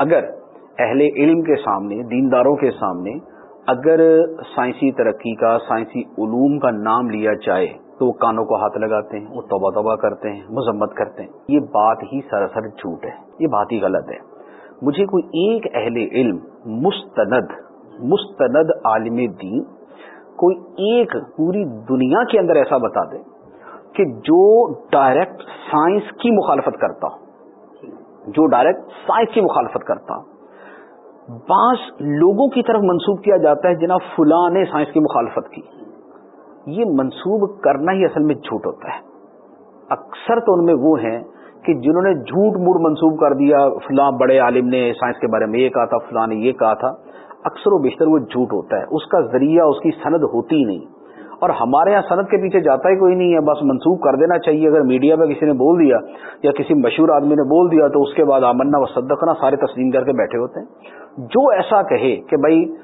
اگر اہل علم کے سامنے، دینداروں کے سامنے اگر سائنسی ترقی کا، سائنسی علوم کا نام لیا جائے تو وہ کانوں کو ہاتھ لگاتے ہیں، وہ توبہ توبہ کرتے ہیں، مذمت کرتے ہیں۔ یہ بات ہی سراسر جھوٹ ہے، یہ بات ہی غلط ہے۔ مجھے کوئی ایک اہل علم، مستند مستند عالم دین، کوئی ایک پوری دنیا کے اندر ایسا بتا دے کہ جو ڈائریکٹ سائنس کی مخالفت کرتا ہو۔ جو ڈائریکٹ سائنس کی مخالفت کرتا۔ بعض لوگوں کی طرف منسوخ کیا جاتا ہے جناب فلاں نے سائنس کی مخالفت کی۔ یہ منسوب کرنا ہی اصل میں جھوٹ ہوتا ہے۔ اکثر تو ان میں وہ ہیں کہ جنہوں نے جھوٹ موٹ منسوب کر دیا، فلاں بڑے عالم نے سائنس کے بارے میں یہ کہا تھا، فلاں نے یہ کہا تھا۔ اکثر و بیشتر وہ جھوٹ ہوتا ہے۔ اس کا ذریعہ، اس کی سند ہوتی نہیں۔ اور ہمارے یہاں صنعت کے پیچھے جاتا ہی کوئی نہیں ہے، بس منسوخ کر دینا چاہیے۔ اگر میڈیا میں کسی نے بول دیا یا کسی مشہور آدمی نے بول دیا تو اس کے بعد آمنا و صدقنا، سارے تسلیم کر کے بیٹھے ہوتے ہیں۔ جو ایسا کہے کہ بھائی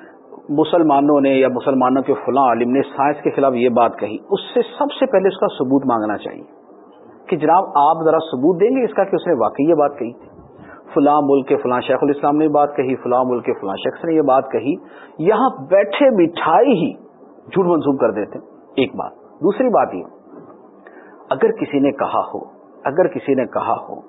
مسلمانوں نے یا مسلمانوں کے فلاں عالم نے سائنس کے خلاف یہ بات کہی، اس سے سب سے پہلے اس کا ثبوت مانگنا چاہیے۔ کہ جناب آپ ذرا ثبوت دیں گے اس کا کہ اس نے واقعی یہ بات کہی۔ فلاں ملک کے فلاں شیخ الاسلام نے بات کہی، فلاں ملک کے فلاں شخص نے یہ بات کہی۔ یہاں بیٹھے بٹھائی ہی جھوٹ منسوخ کر دیتے ایک بات۔ دوسری بات یہ، اگر کسی نے کہا ہو، اگر کسی نے کہا ہو،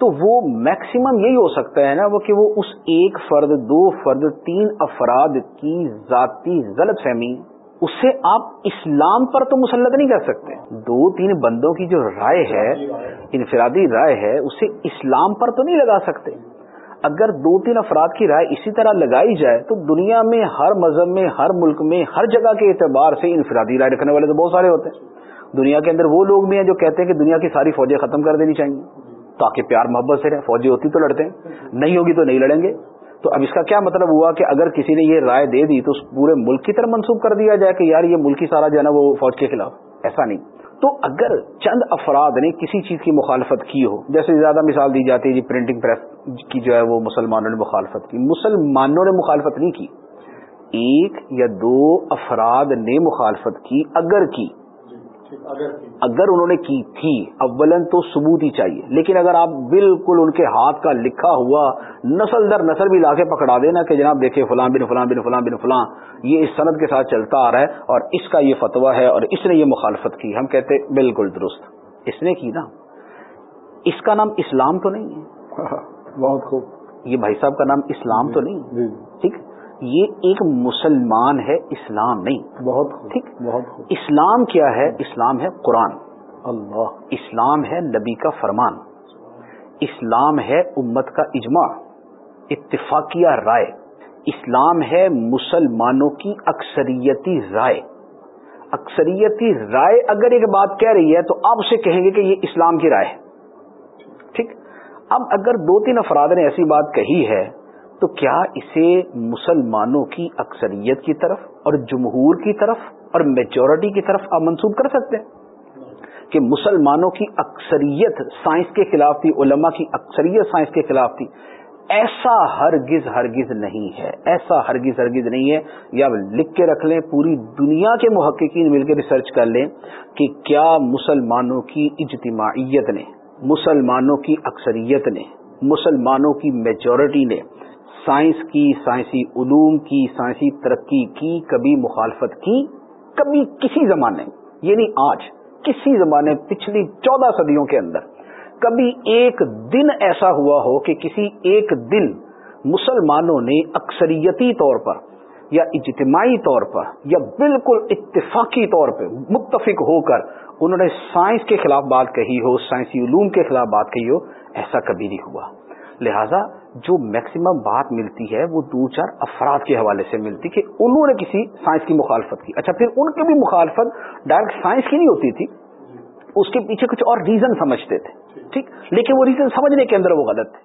تو وہ میکسیمم یہی ہو سکتا ہے نا، وہ کہ وہ اس ایک فرد، دو فرد، تین افراد کی ذاتی غلط فہمی، اس سے آپ اسلام پر تو مسلط نہیں کر سکتے۔ دو، تین بندوں کی جو رائے ہے، انفرادی رائے ہے، اسے اسلام پر تو نہیں لگا سکتے۔ اگر دو تین افراد کی رائے اسی طرح لگائی جائے، تو دنیا میں، ہر مذہب میں، ہر ملک میں، ہر جگہ کے اعتبار سے انفرادی رائے رکھنے والے تو بہت سارے ہوتے ہیں۔ دنیا کے اندر وہ لوگ بھی ہیں جو کہتے ہیں کہ دنیا کی ساری فوجیں ختم کر دینی چاہیے، تاکہ پیار محبت سے رہیں۔ فوجی ہوتی تو لڑتے ہیں، نہیں ہوگی تو نہیں لڑیں گے۔ تو اب اس کا کیا مطلب ہوا کہ اگر کسی نے یہ رائے دے دی تو اس پورے ملک کی طرف منسوخ کر دیا جائے کہ یار یہ ملکی سارا جو ہے نا وہ فوج کے خلاف۔ ایسا نہیں۔ تو اگر چند افراد نے کسی چیز کی مخالفت کی ہو، جیسے زیادہ مثال دی جاتی ہے جی پرنٹنگ پریس کی جو ہے وہ مسلمانوں نے مخالفت کی، مسلمانوں نے مخالفت نہیں کی۔ ایک یا دو افراد نے مخالفت کی، اگر کی۔ اگر انہوں نے کی تھی اولن تو ثبوت ہی چاہیے۔ لیکن اگر آپ بالکل ان کے ہاتھ کا لکھا ہوا نسل در نسل بھی لا کے پکڑا دینا کہ جناب دیکھیں فلاں بن فلاں بن فلاں بن فلاں یہ اس صنعت کے ساتھ چلتا آ رہا ہے اور اس کا یہ فتویٰ ہے اور اس نے یہ مخالفت کی۔ ہم کہتے بالکل درست۔ اس نے کی نا۔ اس کا نام اسلام تو نہیں ہے۔ بہت خوب۔ یہ بھائی صاحب کا نام اسلام تو نہیں جی۔ ٹھیک یہ ایک مسلمان ہے اسلام نہیں. بہت ٹھیک؟ بہت اسلام کیا ہے؟ اسلام ہے قرآن. اللہ. اسلام ہے نبی کا فرمان. اسلام ہے امت کا اجماع. اتفاقیہ رائے. اسلام ہے مسلمانوں کی اکثریتی رائے. اکثریتی رائے اگر ایک بات کہہ رہی ہے تو آپ اسے کہیں گے کہ یہ اسلام کی رائے ہے. ٹھیک؟ اب اگر دو تین افراد نے ایسی بات کہی ہے تو کیا اسے مسلمانوں کی اکثریت کی طرف اور جمہور کی طرف اور میجورٹی کی طرف آپ منسوخ کر سکتے ہیں؟ کہ مسلمانوں کی اکثریت سائنس کے خلاف تھی، علماء کی اکثریت سائنس کے خلاف تھی۔ ایسا ہرگز ہرگز نہیں ہے، ایسا ہرگز ہرگز نہیں ہے۔ یا لکھ کے رکھ لیں، پوری دنیا کے محققین مل کے ریسرچ کر لیں کہ کیا مسلمانوں کی اجتماعیت نے، مسلمانوں کی اکثریت نے، مسلمانوں کی میجورٹی نے سائنس کی، سائنسی علوم کی، سائنسی ترقی کی، کبھی مخالفت کی، کبھی کسی زمانے یہ نہیں آج، کسی زمانے پچھلی چودہ صدیوں کے اندر، کبھی ایک دن ایسا ہوا ہو کہ کسی ایک دن مسلمانوں نے اکثریتی طور پر یا اجتماعی طور پر یا بالکل اتفاقی طور پہ متفق ہو کر انہوں نے سائنس کے خلاف بات کہی ہو، سائنسی علوم کے خلاف بات کہی ہو، ایسا کبھی نہیں ہوا۔ لہذا جو میکسیمم بات ملتی ہے وہ دو چار افراد کے حوالے سے ملتی کہ انہوں نے کسی سائنس کی مخالفت کی۔ اچھا پھر ان کی بھی مخالفت ڈائریکٹ سائنس کی نہیں ہوتی تھی۔ اس کے پیچھے کچھ اور ریزن سمجھتے تھے، ٹھیک؟ لیکن وہ ریزن سمجھنے کے اندر وہ غلط تھے۔